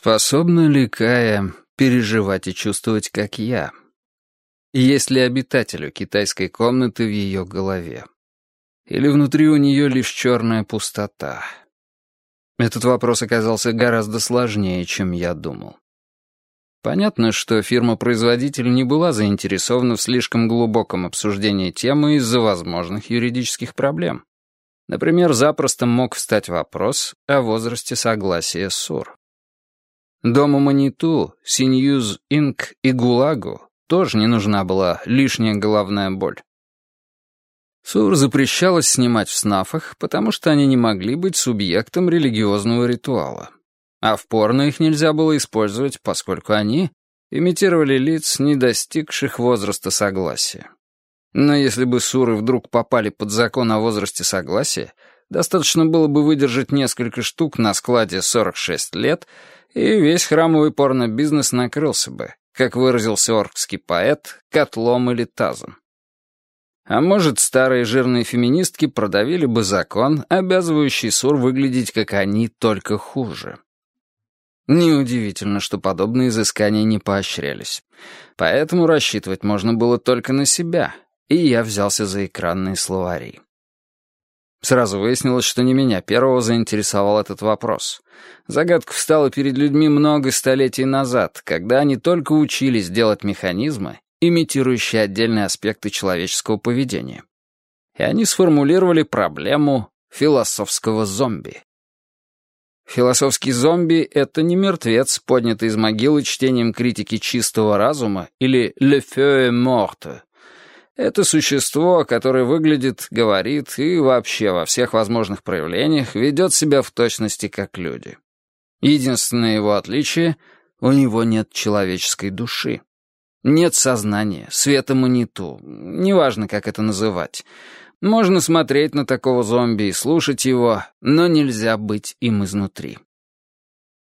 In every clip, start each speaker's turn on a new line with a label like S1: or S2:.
S1: Способна ли Кая переживать и чувствовать, как я? Есть ли обитателю китайской комнаты в ее голове? Или внутри у нее лишь черная пустота? Этот вопрос оказался гораздо сложнее, чем я думал. Понятно, что фирма-производитель не была заинтересована в слишком глубоком обсуждении темы из-за возможных юридических проблем. Например, запросто мог встать вопрос о возрасте согласия СУР. Дому Маниту, Синьюз Инк и Гулагу тоже не нужна была лишняя головная боль. Сур запрещалось снимать в снафах, потому что они не могли быть субъектом религиозного ритуала. А в порно их нельзя было использовать, поскольку они имитировали лиц, не достигших возраста согласия. Но если бы суры вдруг попали под закон о возрасте согласия, достаточно было бы выдержать несколько штук на складе 46 лет — и весь храмовый порно-бизнес накрылся бы, как выразился оркский поэт, котлом или тазом. А может, старые жирные феминистки продавили бы закон, обязывающий Сур выглядеть, как они, только хуже. Неудивительно, что подобные изыскания не поощрялись. Поэтому рассчитывать можно было только на себя, и я взялся за экранные словари. Сразу выяснилось, что не меня первого заинтересовал этот вопрос. Загадка встала перед людьми много столетий назад, когда они только учились делать механизмы, имитирующие отдельные аспекты человеческого поведения. И они сформулировали проблему философского зомби. Философский зомби — это не мертвец, поднятый из могилы чтением критики чистого разума или «le feu est morte», это существо, которое выглядит, говорит и вообще во всех возможных проявлениях ведет себя в точности как люди. Единственное его отличие — у него нет человеческой души. Нет сознания, света маниту, неважно, как это называть. Можно смотреть на такого зомби и слушать его, но нельзя быть им изнутри.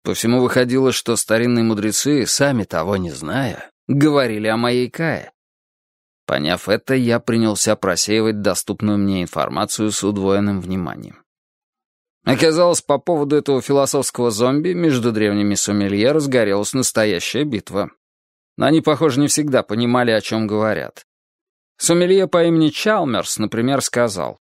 S1: По всему выходило, что старинные мудрецы, сами того не зная, говорили о моей Кае. Поняв это, я принялся просеивать доступную мне информацию с удвоенным вниманием. Оказалось, по поводу этого философского зомби между древними сомелье разгорелась настоящая битва. Но они, похоже, не всегда понимали, о чем говорят. Сомелье по имени Чалмерс, например, сказал,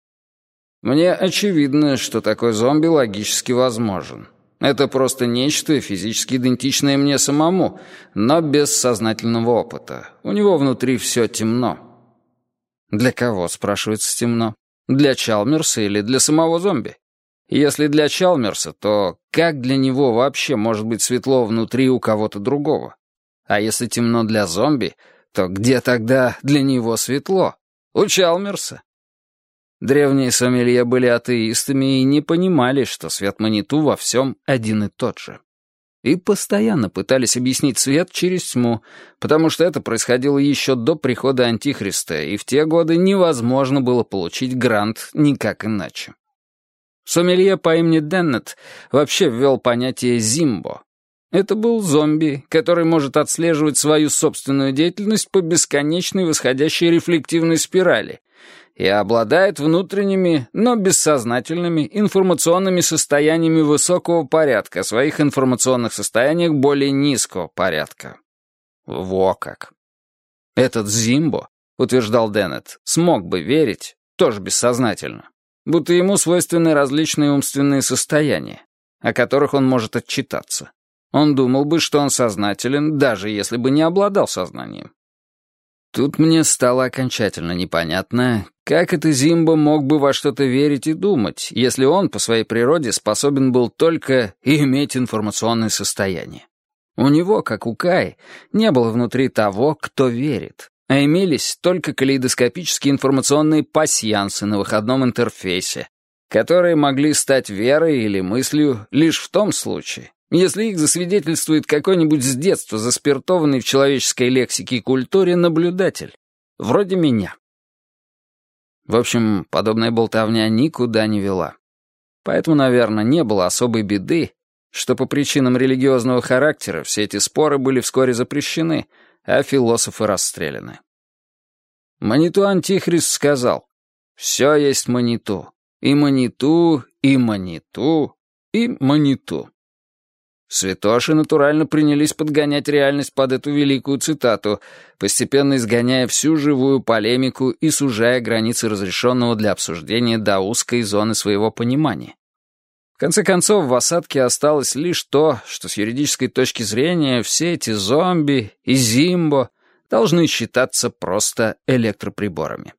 S1: «Мне очевидно, что такой зомби логически возможен. Это просто нечто физически идентичное мне самому, но без сознательного опыта. У него внутри все темно. Для кого, спрашивается, темно? Для Чалмерса или для самого зомби? Если для Чалмерса, то как для него вообще может быть светло внутри у кого-то другого? А если темно для зомби, то где тогда для него светло? У Чалмерса. Древние сомелье были атеистами и не понимали, что свет Маниту во всем один и тот же. И постоянно пытались объяснить свет через тьму, потому что это происходило еще до прихода Антихриста, и в те годы невозможно было получить грант никак иначе. Сомелье по имени Деннет вообще ввел понятие «зимбо». Это был зомби, который может отслеживать свою собственную деятельность по бесконечной восходящей рефлективной спирали, и обладает внутренними, но бессознательными информационными состояниями высокого порядка, своих информационных состояниях более низкого порядка. Во как. Этот Зимбо, утверждал Деннет, смог бы верить, тоже бессознательно, будто ему свойственны различные умственные состояния, о которых он может отчитаться. Он думал бы, что он сознателен, даже если бы не обладал сознанием. Тут мне стало окончательно непонятно, как это Зимба мог бы во что-то верить и думать, если он по своей природе способен был только иметь информационное состояние. У него, как у Каи, не было внутри того, кто верит, а имелись только калейдоскопические информационные пасьянсы на выходном интерфейсе, которые могли стать верой или мыслью лишь в том случае, если их засвидетельствует какой-нибудь с детства заспиртованный в человеческой лексике и культуре наблюдатель, вроде меня. В общем, подобная болтовня никуда не вела. Поэтому, наверное, не было особой беды, что по причинам религиозного характера все эти споры были вскоре запрещены, а философы расстреляны. Маниту Антихрист сказал, «Все есть Маниту, и Маниту, и Маниту, и Маниту». Святоши натурально принялись подгонять реальность под эту великую цитату, постепенно изгоняя всю живую полемику и сужая границы разрешенного для обсуждения до узкой зоны своего понимания. В конце концов, в осадке осталось лишь то, что с юридической точки зрения все эти зомби и зимбо должны считаться просто электроприборами.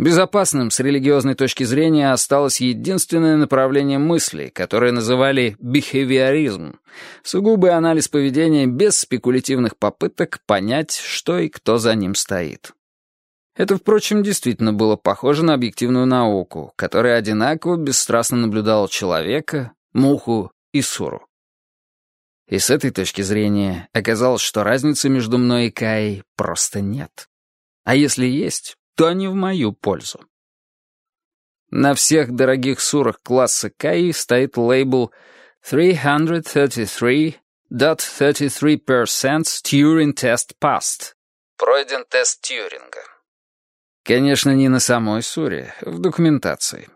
S1: Безопасным с религиозной точки зрения осталось единственное направление мысли, которое называли бихевиоризм, сугубый анализ поведения без спекулятивных попыток понять, что и кто за ним стоит. Это, впрочем, действительно было похоже на объективную науку, которая одинаково бесстрастно наблюдала человека, муху и суру. И с этой точки зрения оказалось, что разницы между мной и Каей просто нет. А если есть, то они в мою пользу. На всех дорогих сурах класса КАИ стоит лейбл 333.33% Turing Test Passed. Пройден тест Тьюринга. Конечно, не на самой суре, в документации.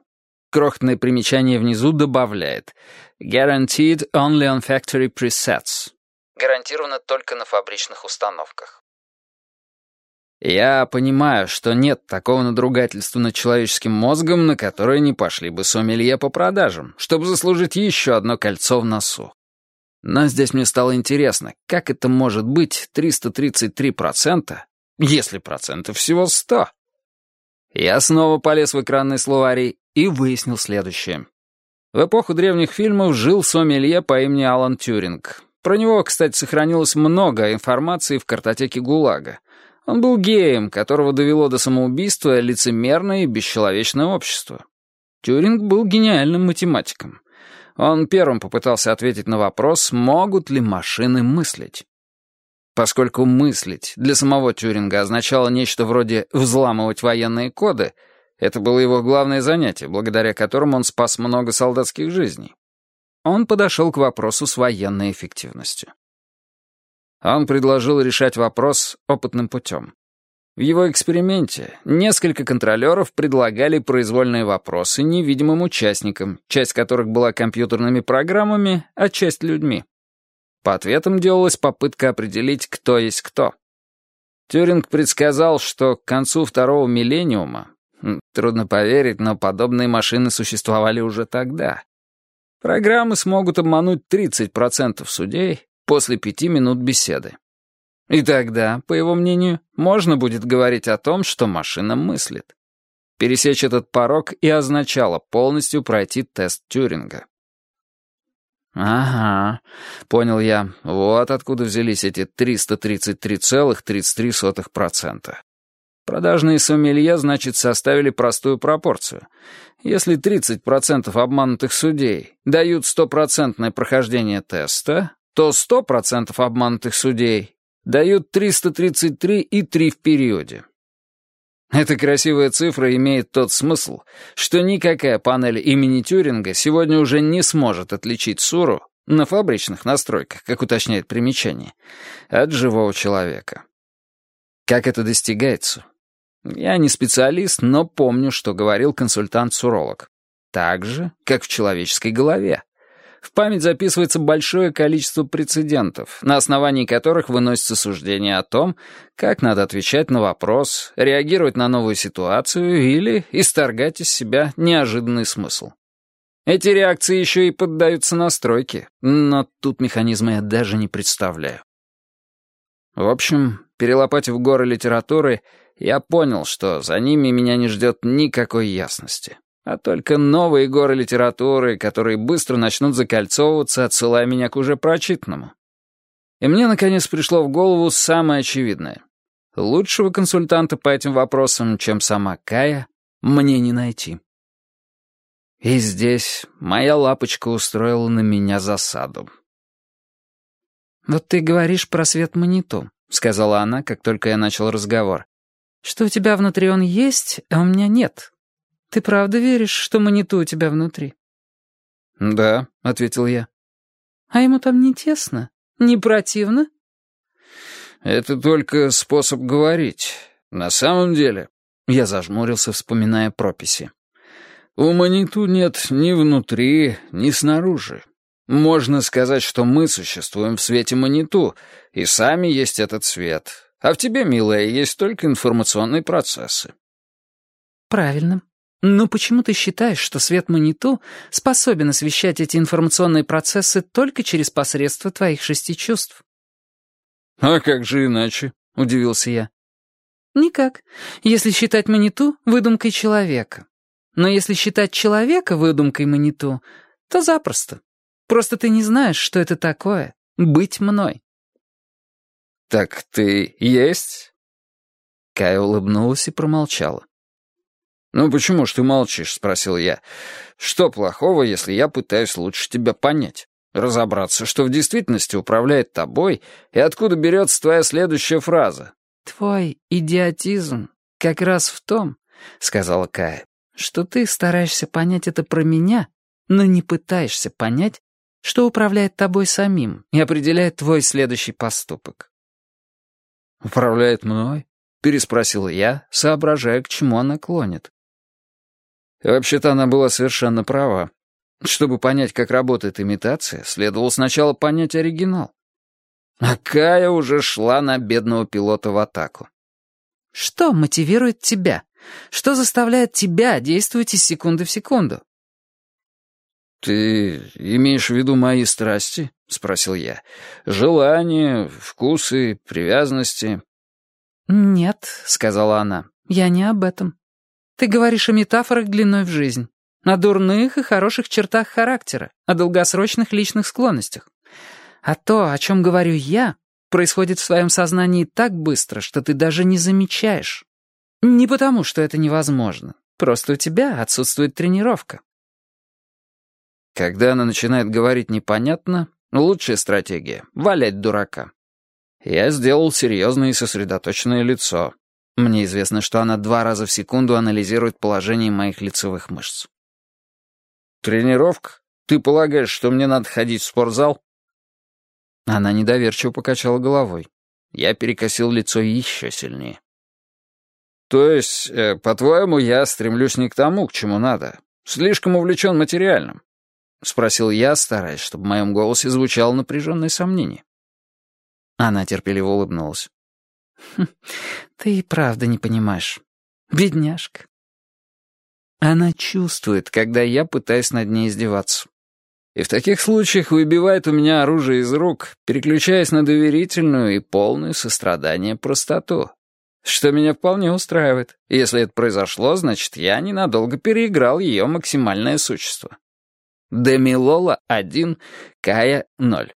S1: Крохотное примечание внизу добавляет «Guaranteed only on factory presets». Гарантированно только на фабричных установках. Я понимаю, что нет такого надругательства над человеческим мозгом, на которое не пошли бы сомелье по продажам, чтобы заслужить еще одно кольцо в носу. Но здесь мне стало интересно, как это может быть 333%, если процентов всего 100? Я снова полез в экранный словарий и выяснил следующее. В эпоху древних фильмов жил сомелье по имени Алан Тюринг. Про него, кстати, сохранилось много информации в картотеке ГУЛАГа. Он был геем, которого довело до самоубийства лицемерное и бесчеловечное общество. Тюринг был гениальным математиком. Он первым попытался ответить на вопрос, могут ли машины мыслить. Поскольку мыслить для самого Тюринга означало нечто вроде «взламывать военные коды», это было его главное занятие, благодаря которому он спас много солдатских жизней. Он подошел к вопросу с военной эффективностью. Он предложил решать вопрос опытным путем. В его эксперименте несколько контролеров предлагали произвольные вопросы невидимым участникам, часть которых была компьютерными программами, а часть — людьми. По ответам делалась попытка определить, кто есть кто. Тюринг предсказал, что к концу второго миллениума, трудно поверить, но подобные машины существовали уже тогда, программы смогут обмануть 30% судей, после пяти минут беседы. И тогда, по его мнению, можно будет говорить о том, что машина мыслит. Пересечь этот порог и означало полностью пройти тест Тюринга. «Ага», — понял я, — вот откуда взялись эти 333,33%. Продажные сомелье, значит, составили простую пропорцию. Если 30% обманутых судей дают стопроцентное прохождение теста, то 100% обманутых судей дают 333 и 3 в периоде. Эта красивая цифра имеет тот смысл, что никакая панель имени Тюринга сегодня уже не сможет отличить Суру на фабричных настройках, как уточняет примечание, от живого человека. Как это достигается? Я не специалист, но помню, что говорил консультант-суролог. Так же, как в человеческой голове. В память записывается большое количество прецедентов, на основании которых выносится суждение о том, как надо отвечать на вопрос, реагировать на новую ситуацию или исторгать из себя неожиданный смысл. Эти реакции еще и поддаются настройке, но тут механизма я даже не представляю. В общем, перелопатив горы литературы, я понял, что за ними меня не ждет никакой ясности а только новые горы литературы, которые быстро начнут закольцовываться, отсылая меня к уже прочитанному. И мне, наконец, пришло в голову самое очевидное. Лучшего консультанта по этим вопросам, чем сама Кая, мне не найти. И здесь моя лапочка устроила на меня засаду. «Вот ты говоришь про свет маниту», — сказала она, как только я начал разговор. «Что у тебя внутри он есть, а у меня нет. «Ты правда веришь, что маниту у тебя внутри?» «Да», — ответил я.
S2: «А ему там не тесно? Не противно?»
S1: «Это только способ говорить. На самом деле...» Я зажмурился, вспоминая прописи. «У маниту нет ни внутри, ни снаружи. Можно сказать, что мы существуем в свете Маниту, и сами есть этот свет. А в тебе, милая, есть только информационные процессы.
S2: Правильно. Но почему ты считаешь, что свет Маниту способен освещать эти информационные процессы только через посредство твоих шести чувств?
S1: А как же иначе? Удивился я.
S2: Никак, если считать Маниту выдумкой человека. Но если считать человека выдумкой Маниту, то запросто. Просто ты не знаешь, что это такое — быть мной».
S1: «Так ты есть?» Кая улыбнулась и промолчала. «Ну почему ж ты молчишь?» — спросил я. «Что плохого, если я пытаюсь лучше тебя понять? Разобраться, что в действительности управляет тобой, и откуда берется твоя следующая фраза?»
S2: «Твой идиотизм как раз в том, — сказала Кая, — что ты стараешься понять это про меня, но не пытаешься понять, что управляет тобой самим и определяет твой следующий поступок.
S1: «Управляет мной?» — переспросил я, соображая, к чему она клонит. Вообще-то она была совершенно права. Чтобы понять, как работает имитация, следовало сначала понять оригинал. А Кая уже шла на бедного пилота в атаку.
S2: «Что мотивирует тебя? Что заставляет тебя действовать из секунды в секунду?»
S1: «Ты имеешь в виду мои страсти?» — спросил я. «Желания, вкусы, привязанности?»
S2: «Нет», — сказала она, — «я не об этом. Ты говоришь о метафорах длиной в жизнь, о дурных и хороших чертах характера, о долгосрочных личных склонностях. А то, о чем говорю я, происходит в своем сознании так быстро, что ты даже не замечаешь. Не потому, что это невозможно, просто у тебя отсутствует тренировка.
S1: Когда она начинает говорить непонятно, лучшая стратегия — валять дурака. Я сделал серьезное и сосредоточенное лицо. Мне известно, что она два раза в секунду анализирует положение моих лицевых мышц. «Тренировка? Ты полагаешь, что мне надо ходить в спортзал?» Она недоверчиво покачала головой. Я перекосил лицо еще сильнее. «То есть, э, по-твоему, я стремлюсь не к тому, к чему надо? Слишком увлечен материальным. — спросил я, стараясь, чтобы в моем голосе звучало напряженное сомнение. Она терпеливо улыбнулась.
S2: «Хм, «Ты и правда не понимаешь. Бедняжка».
S1: Она чувствует, когда я пытаюсь над ней издеваться. И в таких случаях выбивает у меня оружие из рук, переключаясь на доверительную и полную сострадание простоту. Что меня вполне устраивает. Если это произошло, значит, я ненадолго переиграл ее максимальное существо. Демилола — один, Кая — ноль.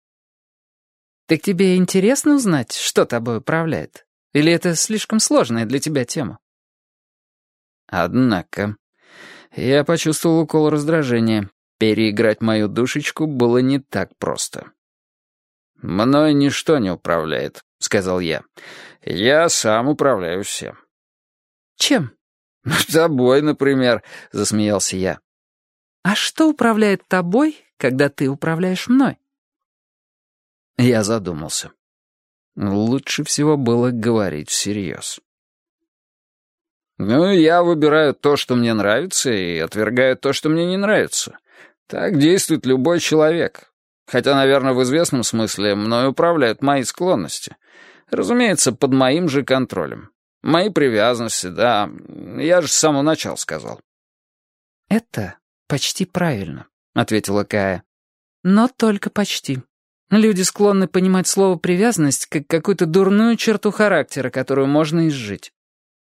S2: «Так тебе интересно узнать, что тобой управляет? Или это слишком сложная для тебя тема?»
S1: Однако, я почувствовал укол раздражения. Переиграть мою душечку было не так просто. «Мной ничто не управляет», — сказал я. «Я сам управляю всем».
S2: «Чем?»
S1: «Тобой, например», — засмеялся я.
S2: А что управляет тобой, когда ты управляешь мной?
S1: Я задумался. Лучше всего было говорить всерьез. «Ну, я выбираю то, что мне нравится, и отвергаю то, что мне не нравится. Так действует любой человек. Хотя, наверное, в известном смысле мной управляют мои склонности. Разумеется, под моим же контролем. Мои привязанности, да, я же с самого начала сказал».
S2: «Это «Почти правильно», — ответила Кая. «Но только почти. Люди склонны понимать слово «привязанность» как какую-то дурную черту характера, которую можно изжить.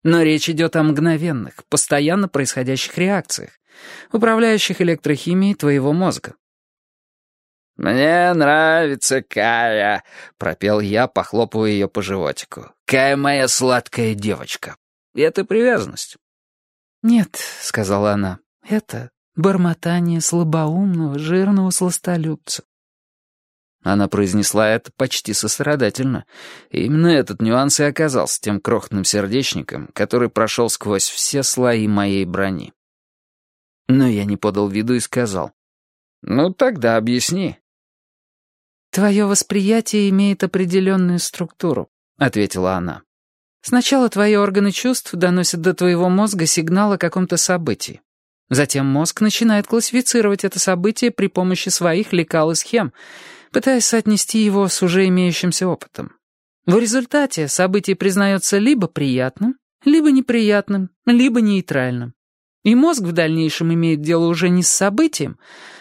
S2: Но речь идет о мгновенных, постоянно происходящих реакциях, управляющих электрохимией твоего мозга.
S1: «Мне нравится Кая», — пропел я, похлопывая ее по животику. «Кая моя сладкая девочка. Это привязанность».
S2: «Нет», — сказала она, — «это Бормотание слабоумного, жирного сластолюбца.
S1: Она произнесла это почти сострадательно. И именно этот нюанс и оказался тем крохотным сердечником, который прошел сквозь все слои моей брони. Но я не подал виду и сказал. «Ну, тогда объясни».
S2: «Твое восприятие имеет определенную структуру», — ответила она. «Сначала твои органы чувств доносят до твоего мозга сигнал о каком-то событии. Затем мозг начинает классифицировать это событие при помощи своих лекал и схем, пытаясь соотнести его с уже имеющимся опытом. В результате событие признается либо приятным, либо неприятным, либо нейтральным. И мозг в дальнейшем имеет дело уже не с событием,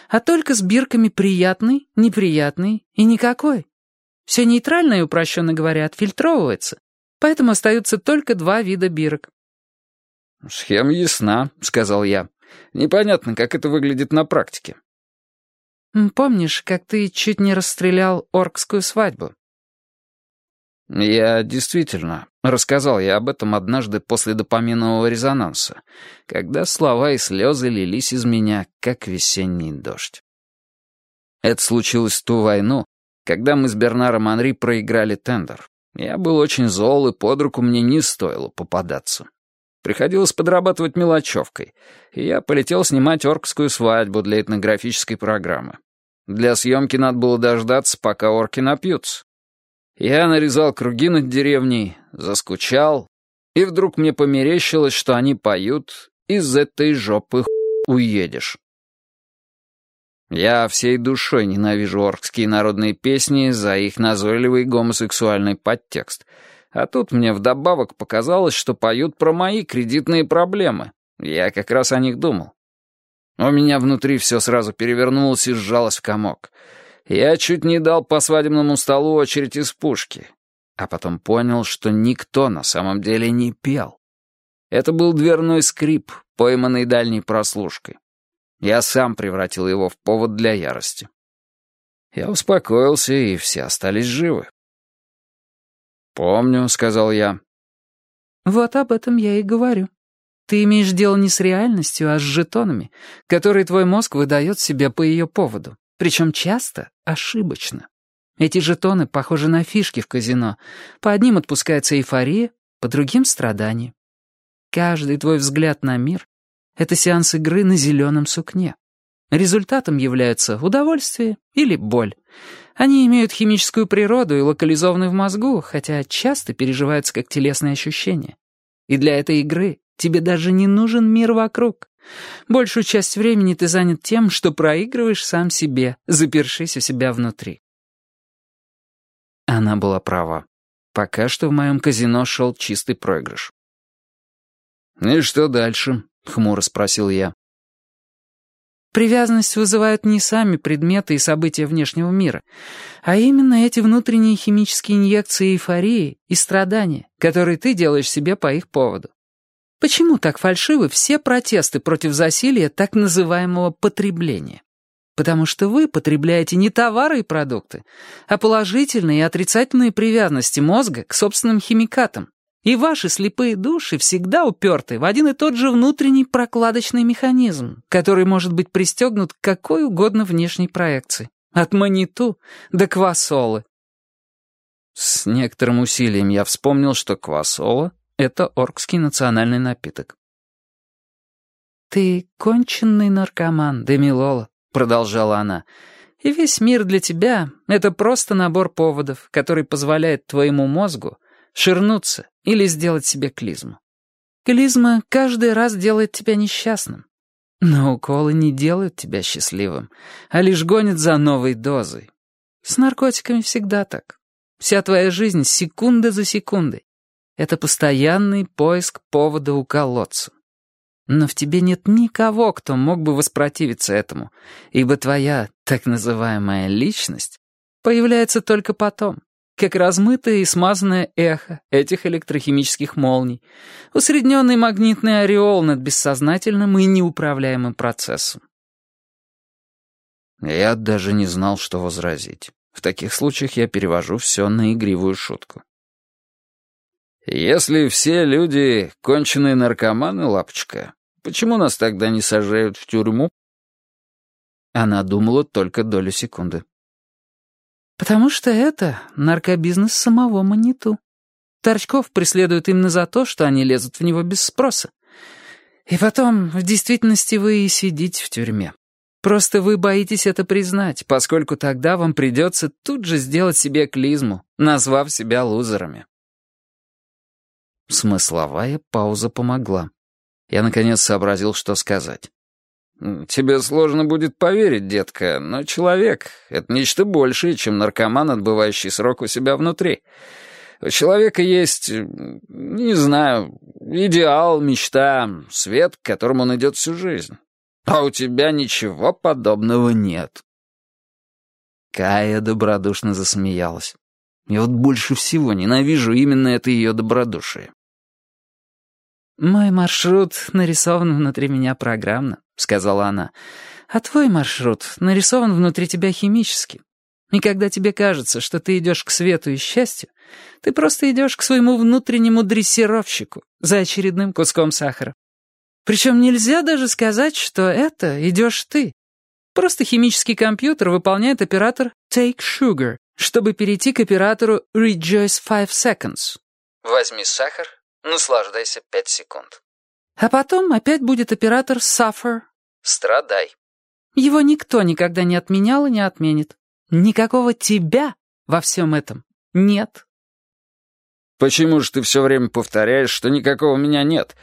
S2: а только с бирками приятный, неприятный и никакой. Все нейтральное, упрощенно говоря, отфильтровывается, поэтому остаются только два вида бирок.
S1: «Схема ясна», — сказал я. «Непонятно, как это выглядит на практике».
S2: «Помнишь, как ты чуть не расстрелял оркскую свадьбу?»
S1: Я действительно рассказал я об этом однажды после допаминового резонанса, когда слова и слезы лились из меня, как весенний дождь. Это случилось в ту войну, когда мы с Бернаром Анри проиграли тендер. Я был очень зол, и под руку мне не стоило попадаться. Приходилось подрабатывать мелочевкой, и я полетел снимать оркскую свадьбу для этнографической программы. Для съемки надо было дождаться, пока орки напьются. Я нарезал круги над деревней, заскучал, и вдруг мне померещилось, что они поют «Из этой жопы уедешь». Я всей душой ненавижу оркские народные песни за их назойливый гомосексуальный подтекст. А тут мне вдобавок показалось, что поют про мои кредитные проблемы. Я как раз о них думал. У меня внутри все сразу перевернулось и сжалось в комок — я чуть не дал по свадебному столу очередь из пушки, а потом понял, что никто на самом деле не пел. Это был дверной скрип, пойманный дальней прослушкой. Я сам превратил его в повод для ярости. Я успокоился, и все остались живы. «Помню», — сказал я.
S2: «Вот об этом я и говорю. Ты имеешь дело не с реальностью, а с жетонами, которые твой мозг выдает себе по ее поводу. Причем часто ошибочно. Эти жетоны похожи на фишки в казино. По одним отпускается эйфория, по другим — страдания. Каждый твой взгляд на мир — это сеанс игры на зеленом сукне. Результатом являются удовольствие или боль. Они имеют химическую природу и локализованы в мозгу, хотя часто переживаются как телесные ощущения. И для этой игры тебе даже не нужен мир вокруг. Большую часть времени ты занят тем, что проигрываешь сам себе, запершись у себя внутри.
S1: Она была права. Пока что в моем казино шел чистый проигрыш. «И что дальше?» — хмуро спросил я.
S2: Привязанность вызывают не сами предметы и события внешнего мира, а именно эти внутренние химические инъекции эйфории и страдания, которые ты делаешь себе по их поводу. Почему так фальшивы все протесты против засилия так называемого потребления? Потому что вы потребляете не товары и продукты, а положительные и отрицательные привязанности мозга к собственным химикатам. И ваши слепые души всегда уперты в один и тот же внутренний прокладочный механизм, который может быть пристегнут к какой угодно внешней проекции. От маниту до квасолы.
S1: С некоторым усилием я вспомнил, что квасола это оркский национальный напиток.
S2: «Ты конченный наркоман, Демилола», — продолжала она. «И весь мир для тебя — это просто набор поводов, который позволяет твоему мозгу ширнуться или сделать себе клизму. Клизма каждый раз делает тебя несчастным. Но уколы не делают тебя счастливым, а лишь гонят за новой дозой. С наркотиками всегда так. Вся твоя жизнь секунда за секундой. Это постоянный поиск повода уколоться. Но в тебе нет никого, кто мог бы воспротивиться этому, ибо твоя так называемая личность появляется только потом, как размытое и смазанное эхо этих электрохимических молний, усредненный магнитный ореол над бессознательным и неуправляемым процессом.
S1: Я даже не знал, что возразить. В таких случаях я перевожу все на игривую шутку. «Если все люди — конченые наркоманы, лапочка, почему нас тогда не сажают в тюрьму?» Она думала только долю секунды.
S2: «Потому что это наркобизнес самого Маниту. Торчков преследуют именно за то, что они лезут в него без спроса. И потом, в действительности, вы и сидите в тюрьме. Просто вы боитесь это признать, поскольку тогда вам придется тут же сделать себе клизму, назвав себя лузерами».
S1: Смысловая пауза помогла. Я, наконец, сообразил, что сказать. Тебе сложно будет поверить, детка, но человек — это нечто большее, чем наркоман, отбывающий срок у себя внутри. У человека есть, не знаю, идеал, мечта, свет, к которому он идет всю жизнь. А у тебя ничего подобного нет.
S2: Кая добродушно засмеялась. Я вот больше всего ненавижу именно это ее добродушие. «Мой маршрут нарисован внутри меня программно», — сказала она. «А твой маршрут нарисован внутри тебя химически. И когда тебе кажется, что ты идешь к свету и счастью, ты просто идешь к своему внутреннему дрессировщику за очередным куском сахара. Причем нельзя даже сказать, что это идешь ты. Просто химический компьютер выполняет оператор «Take Sugar», чтобы перейти к оператору «Rejoice Five Seconds».
S1: «Возьми сахар, Наслаждайся пять секунд.
S2: А потом опять будет оператор Suffer.
S1: Страдай.
S2: Его никто никогда не отменял и не отменит. Никакого тебя во всем этом нет.
S1: Почему же ты все время повторяешь, что никакого меня нет?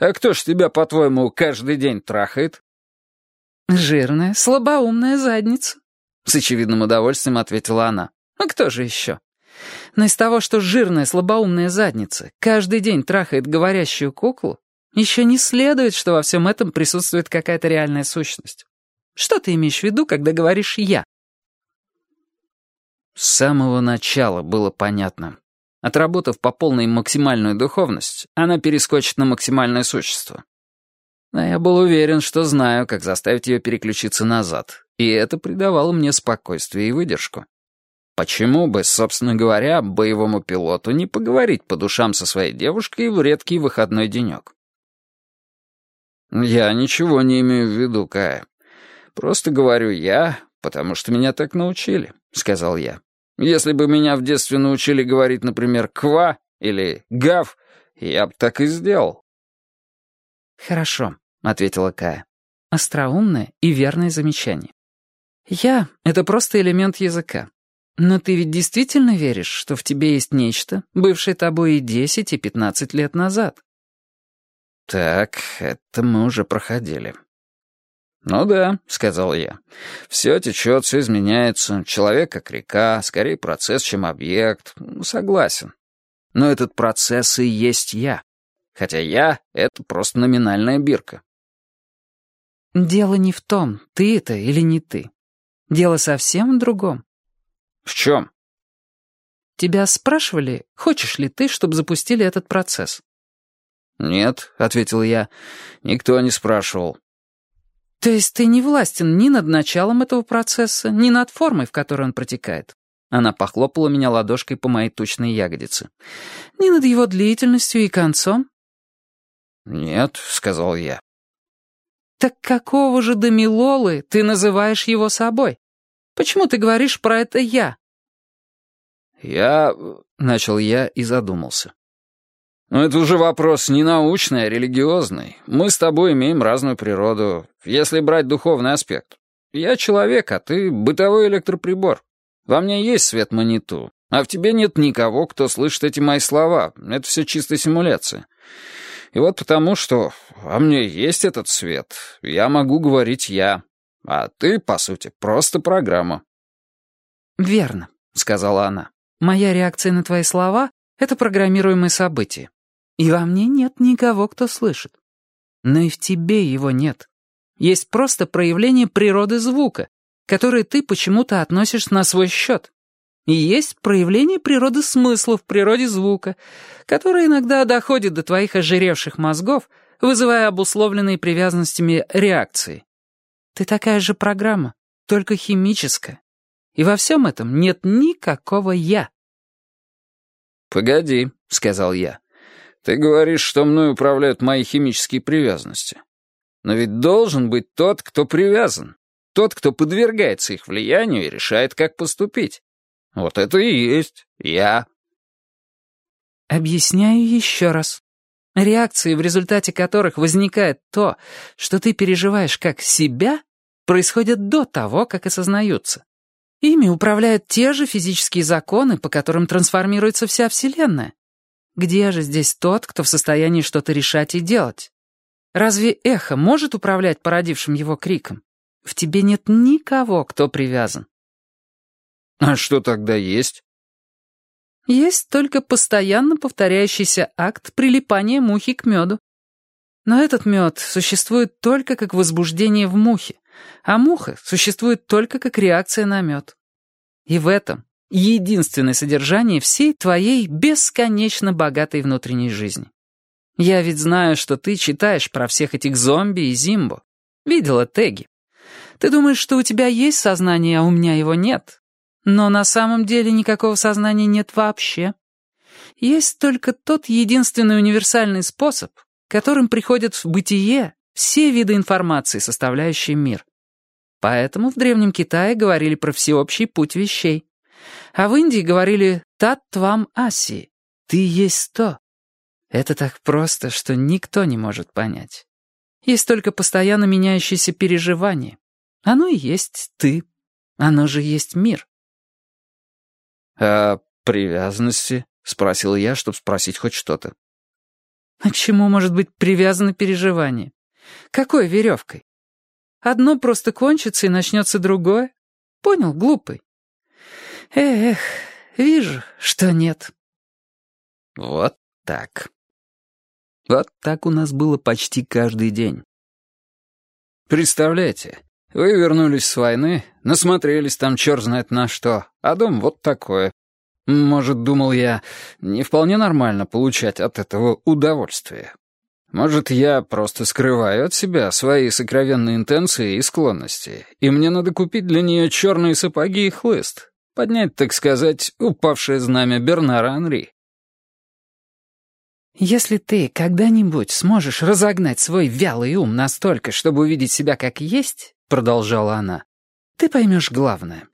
S1: А кто ж тебя, по-твоему, каждый день трахает?
S2: Жирная, слабоумная задница. С очевидным удовольствием ответила она. А кто же еще? Но из того, что жирная слабоумная задница каждый день трахает говорящую куклу, еще не следует, что во всем этом присутствует какая-то реальная сущность. Что ты имеешь в виду, когда говоришь «я»? С самого начала было понятно. Отработав по полной максимальную духовность, она перескочит на максимальное существо. Но я был уверен, что знаю, как заставить ее переключиться назад, и это придавало мне спокойствие и выдержку. Почему бы, собственно говоря, боевому пилоту не поговорить по душам со своей девушкой в редкий выходной денек? «Я ничего не имею в виду, Кая. Просто говорю «я», потому что меня так научили», — сказал я. «Если бы меня в детстве научили говорить, например, «ква» или «гав», я бы так и сделал». «Хорошо», — ответила Кая. «Остроумное и верное замечание. «Я» — это просто элемент языка. Но ты ведь действительно веришь, что в тебе есть нечто, бывшее тобой и 10, и 15 лет назад? Так, это мы уже проходили. «Ну да», — сказал я. «Все течет, все изменяется. Человек как река, скорее процесс, чем объект. Согласен. Но этот процесс и есть я. Хотя я — это просто номинальная бирка». «Дело не в том, ты это или не ты. Дело совсем в другом.
S1: «В чем?»
S2: «Тебя спрашивали, хочешь ли ты, чтобы запустили этот процесс?»
S1: «Нет», — ответил я, — «никто не спрашивал».
S2: «То есть ты не властен ни над началом этого процесса, ни над формой, в которой он протекает?» Она похлопала меня ладошкой по моей тучной ягодице. «Ни над его длительностью и концом?»
S1: «Нет», — сказал я.
S2: «Так какого же Дамилолы ты называешь его собой? Почему ты говоришь про это «я»?»
S1: «Я...» — начал я и задумался. «Но это уже вопрос не научный, а религиозный. Мы с тобой имеем разную природу, если брать духовный аспект. Я человек, а ты бытовой электроприбор. Во мне есть свет маниту, а в тебе нет никого, кто слышит эти мои слова. Это все чистая симуляция. И вот потому, что во мне есть этот свет, я могу говорить «я», а ты, по сути, просто программа».
S2: «Верно», — сказала она. Моя реакция на твои слова — это программируемое событие. И во мне нет никого, кто слышит. Но и в тебе его нет. Есть просто проявление природы звука, которое ты почему-то относишь на свой счет. И есть проявление природы смысла в природе звука, которое иногда доходит до твоих ожиревших мозгов, вызывая обусловленные привязанностями реакции. Ты такая же программа, только химическая. И во всем этом нет никакого «я».
S1: «Погоди», — сказал я. «Ты говоришь, что мной управляют мои химические привязанности. Но ведь должен быть тот, кто привязан. Тот, кто подвергается их влиянию и решает, как поступить. Вот это и есть я».
S2: Объясняю еще раз. Реакции, в результате которых возникает то, что ты переживаешь как себя, происходят до того, как осознаются. Ими управляют те же физические законы, по которым трансформируется вся Вселенная. Где же здесь тот, кто в состоянии что-то решать и делать? Разве эхо может управлять породившим его криком? В тебе нет никого, кто привязан.
S1: А что тогда есть?
S2: Есть только постоянно повторяющийся акт прилипания мухи к меду. Но этот мед существует только как возбуждение в мухе, а муха существует только как реакция на мед. И в этом единственное содержание всей твоей бесконечно богатой внутренней жизни. Я ведь знаю, что ты читаешь про всех этих зомби и зимбо. Видела теги. Ты думаешь, что у тебя есть сознание, а у меня его нет. Но на самом деле никакого сознания нет вообще. Есть только тот единственный универсальный способ, которым приходят в бытие все виды информации, составляющие мир. Поэтому в Древнем Китае говорили про всеобщий путь вещей. А в Индии говорили «тат твам аси» — «ты есть то». Это так просто, что никто не может понять. Есть только постоянно меняющиеся переживания. Оно и есть ты. Оно же есть мир.
S1: «А привязанности?» — спросил я, чтобы спросить хоть что-то.
S2: А к чему может быть привязано переживание? Какой веревкой? Одно просто кончится и начнется другое. Понял, глупый? Эх, вижу, что нет.
S1: Вот так. Вот так у нас было почти каждый день. Представляете, вы вернулись с войны, насмотрелись там черт знает на что, а дом вот такое. Может, думал я, не вполне нормально получать от этого удовольствие. Может, я просто скрываю от себя свои сокровенные интенции и склонности, и мне надо купить для нее черные сапоги и хлыст, поднять, так сказать, упавшее знамя Бернара Анри.
S2: «Если ты когда-нибудь сможешь разогнать свой вялый ум настолько, чтобы увидеть себя как есть», — продолжала она, — «ты поймешь главное.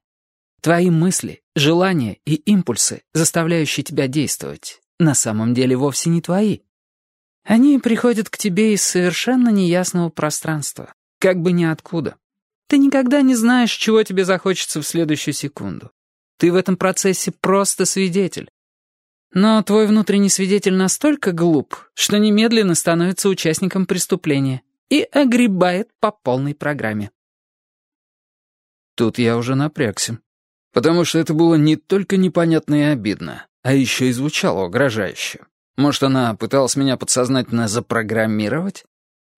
S2: Твои мысли, желания и импульсы, заставляющие тебя действовать, на самом деле вовсе не твои. Они приходят к тебе из совершенно неясного пространства, как бы ниоткуда. Ты никогда не знаешь, чего тебе захочется в следующую секунду. Ты в этом процессе просто свидетель. Но твой внутренний свидетель настолько глуп, что немедленно становится участником преступления и огребает по полной программе.
S1: Тут я уже напрягся. Потому что это было не только непонятно и обидно, а еще и звучало угрожающе. Может, она пыталась меня подсознательно запрограммировать?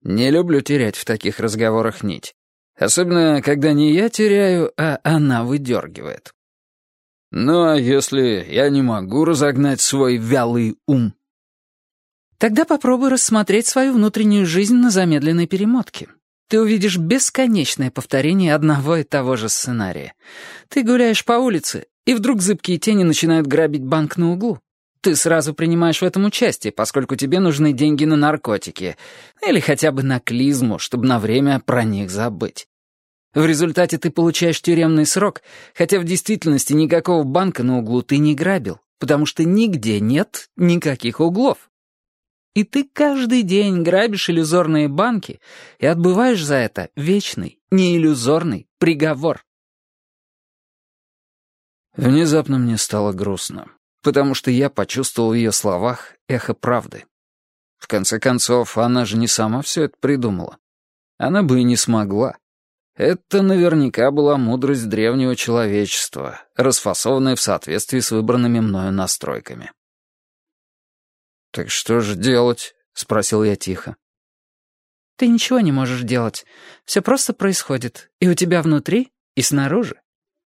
S1: Не люблю терять в таких разговорах нить. Особенно, когда не я теряю, а она выдергивает. Ну, а если я не могу разогнать свой вялый ум?
S2: Тогда попробуй рассмотреть свою внутреннюю жизнь на замедленной перемотке ты увидишь бесконечное повторение одного и того же сценария. Ты гуляешь по улице, и вдруг зыбкие тени начинают грабить банк на углу. Ты сразу принимаешь в этом участие, поскольку тебе нужны деньги на наркотики или хотя бы на клизму, чтобы на время про них забыть. В результате ты получаешь тюремный срок, хотя в действительности никакого банка на углу ты не грабил, потому что нигде нет никаких углов. И ты каждый день грабишь иллюзорные банки и отбываешь за это вечный, не иллюзорный приговор.
S1: Внезапно мне стало грустно, потому что я почувствовал в ее словах эхо правды. В конце концов, она же не сама все это придумала. Она бы и не смогла. Это наверняка была мудрость древнего человечества, расфасованная в соответствии с выбранными мною настройками. «Так что же делать?» — спросил я тихо.
S2: «Ты ничего не можешь делать. Все просто происходит. И у тебя внутри, и снаружи.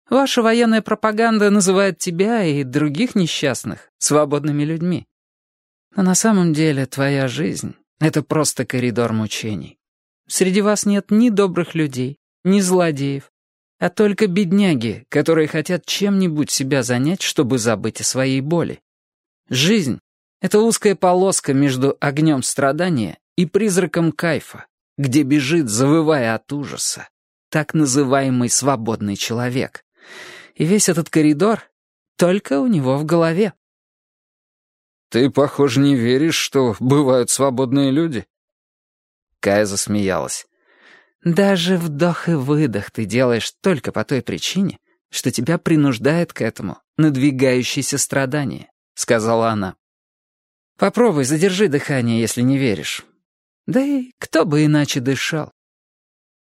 S2: Ваша военная пропаганда называет тебя и других несчастных свободными людьми. Но на самом деле твоя жизнь — это просто коридор мучений. Среди вас нет ни добрых людей, ни злодеев, а только бедняги, которые хотят чем-нибудь себя занять, чтобы забыть о своей боли. Жизнь это узкая полоска между огнем страдания и призраком кайфа, где бежит, завывая от ужаса, так называемый свободный человек. И весь этот коридор только у него в голове.
S1: «Ты, похоже, не веришь, что бывают свободные люди?» Кая засмеялась.
S2: «Даже вдох и выдох ты делаешь только по той причине, что тебя принуждает к этому надвигающееся страдание», — сказала она. Попробуй, задержи дыхание, если не веришь. Да и кто бы иначе дышал?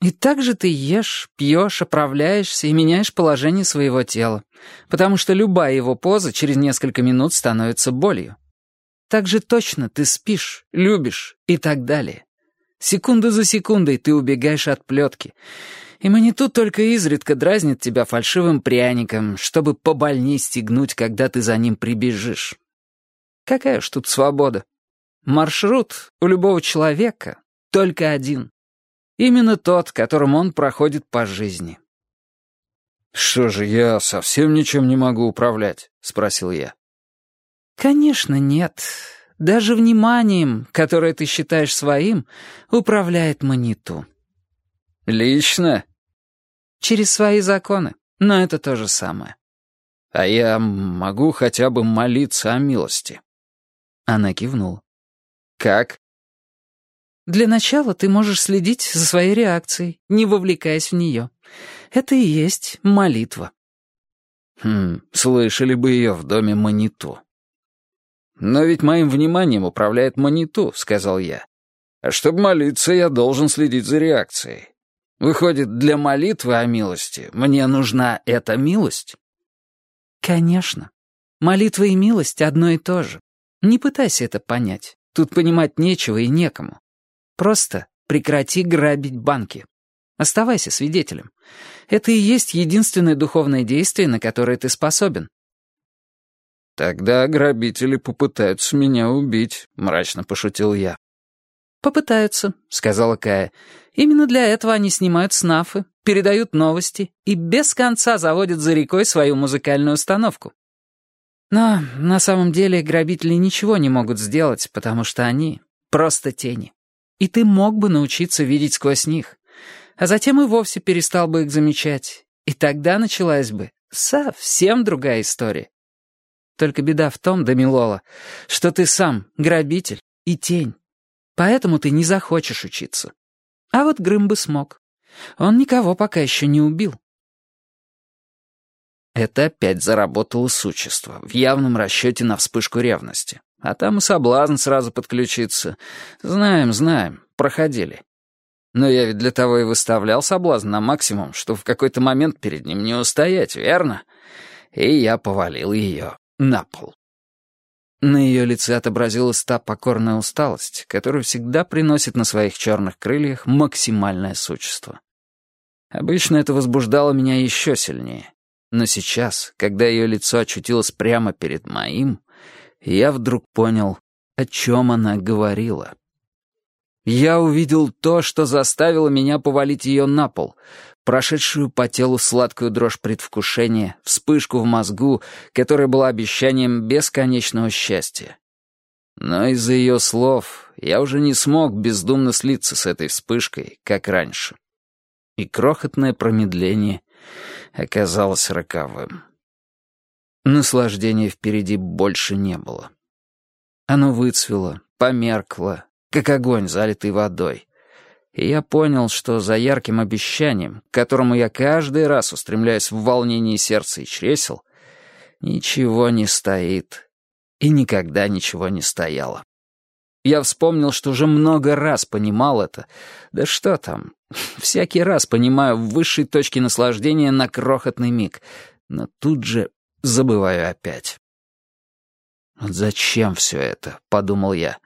S2: И так же ты ешь, пьешь, оправляешься и меняешь положение своего тела, потому что любая его поза через несколько минут становится болью. Так же точно ты спишь, любишь и так далее. Секунду за секундой ты убегаешь от плетки. И маниту только изредка дразнит тебя фальшивым пряником, чтобы побольней стегнуть, когда ты за ним прибежишь. Какая ж тут свобода? Маршрут у любого человека только один. Именно тот, которым он проходит по жизни.
S1: «Что же, я совсем ничем не могу управлять?» — спросил я.
S2: «Конечно, нет. Даже вниманием, которое ты считаешь своим, управляет Маниту».
S1: «Лично?»
S2: «Через свои законы, но это то же самое».
S1: «А я могу хотя бы молиться о милости?»
S2: Она кивнула.
S1: «Как?»
S2: Для начала ты можешь следить за своей реакцией, не вовлекаясь в нее. Это и есть молитва.
S1: Хм, слышали бы ее в доме Маниту. «Но ведь моим вниманием управляет Маниту», — сказал я. «А чтобы молиться, я должен следить за реакцией. Выходит, для молитвы о милости мне нужна эта милость?»
S2: «Конечно. Молитва и милость одно и то же. Не пытайся это понять. Тут понимать нечего и некому. Просто прекрати грабить банки. Оставайся свидетелем. Это и есть единственное духовное действие, на которое ты способен.
S1: «Тогда грабители попытаются меня убить», — мрачно пошутил я.
S2: «Попытаются», — сказала Кая. «Именно для этого они снимают снафы, передают новости и без конца заводят за рекой свою музыкальную установку. Но на самом деле грабители ничего не могут сделать, потому что они просто тени и ты мог бы научиться видеть сквозь них. А затем и вовсе перестал бы их замечать. И тогда началась бы совсем другая история. Только беда в том, Дамилола, что ты сам грабитель и тень. Поэтому ты не захочешь учиться. А вот Грым бы смог. Он никого пока еще не убил.
S1: Это опять заработало существо, в явном расчете на вспышку ревности. А там и соблазн сразу подключиться. Знаем, знаем, проходили. Но я ведь для того и выставлял соблазн на максимум, что в какой-то момент перед ним не устоять, верно? И я повалил ее на пол. На ее лице отобразилась та покорная усталость, которую всегда приносит на своих черных крыльях максимальное существо. Обычно это возбуждало меня еще сильнее. Но сейчас, когда ее лицо очутилось прямо перед моим, я вдруг понял, о чем она говорила. Я увидел то, что заставило меня повалить ее на пол, прошедшую по телу сладкую дрожь предвкушения, вспышку в мозгу, которая была обещанием бесконечного счастья. Но из-за ее слов я уже не смог бездумно слиться с этой вспышкой, как раньше. И крохотное промедление оказалось роковым. Наслаждения впереди больше не было. Оно выцвело, померкло, как огонь, залитый водой. И я понял, что за ярким обещанием, к которому я каждый раз устремляюсь в волнении сердца и чресел, ничего не стоит. И никогда ничего не стояло. Я вспомнил, что уже много раз понимал это. Да что там, всякий раз понимаю в высшей точке наслаждения на крохотный миг, но тут же забываю опять. «Вот зачем все это?» — подумал я.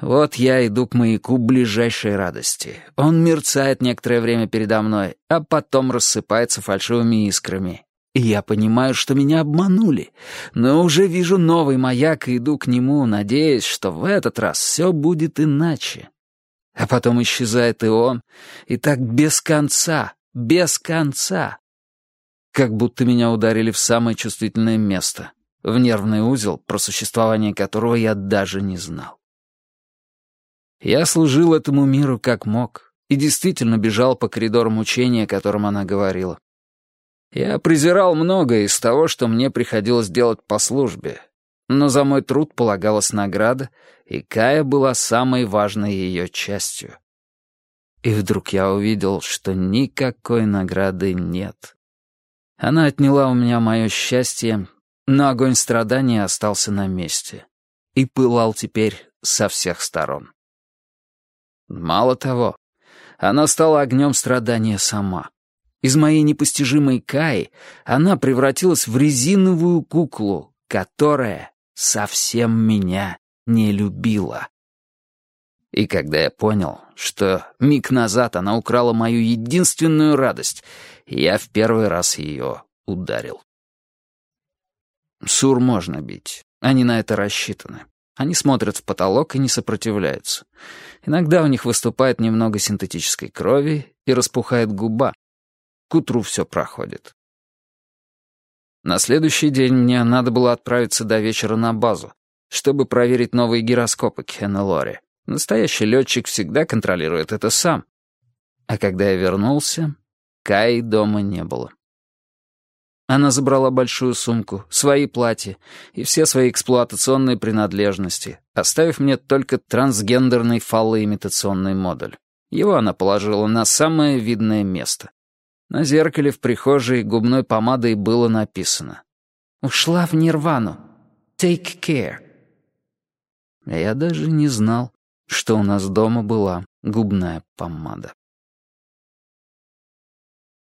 S1: «Вот я иду к маяку ближайшей радости. Он мерцает некоторое время передо мной, а потом рассыпается фальшивыми искрами. И я понимаю, что меня обманули, но уже вижу новый маяк и иду к нему, надеясь, что в этот раз все будет иначе. А потом исчезает и он, и так без конца, без конца как будто меня ударили в самое чувствительное место, в нервный узел, про существование которого я даже не знал. Я служил этому миру как мог и действительно бежал по коридорам учения, о котором она говорила. Я презирал многое из того, что мне приходилось делать по службе, но за мой труд полагалась награда, и Кая была самой важной ее частью. И вдруг я увидел, что никакой награды нет. Она отняла у меня мое счастье, но огонь страдания остался на месте и пылал теперь со всех сторон. Мало того, она стала огнем страдания сама. Из моей непостижимой Каи она превратилась в резиновую куклу, которая совсем меня не любила. И когда я понял, что миг назад она украла мою единственную радость, я в первый раз ее ударил. Сур можно бить. Они на это рассчитаны. Они смотрят в потолок и не сопротивляются. Иногда у них выступает немного синтетической крови и распухает губа. К утру все проходит. На следующий день мне надо было отправиться до вечера на базу, чтобы проверить новые гироскопы Кена Лори. Настоящий летчик всегда контролирует это сам. А когда я вернулся, Каи дома не было. Она забрала большую сумку, свои платья и все свои эксплуатационные принадлежности, оставив мне только трансгендерный фаллоимитационный модуль. Его она положила на самое видное место. На зеркале в прихожей губной помадой было написано «Ушла в нирвану. Take care». Я даже не знал, что у нас дома была губная помада.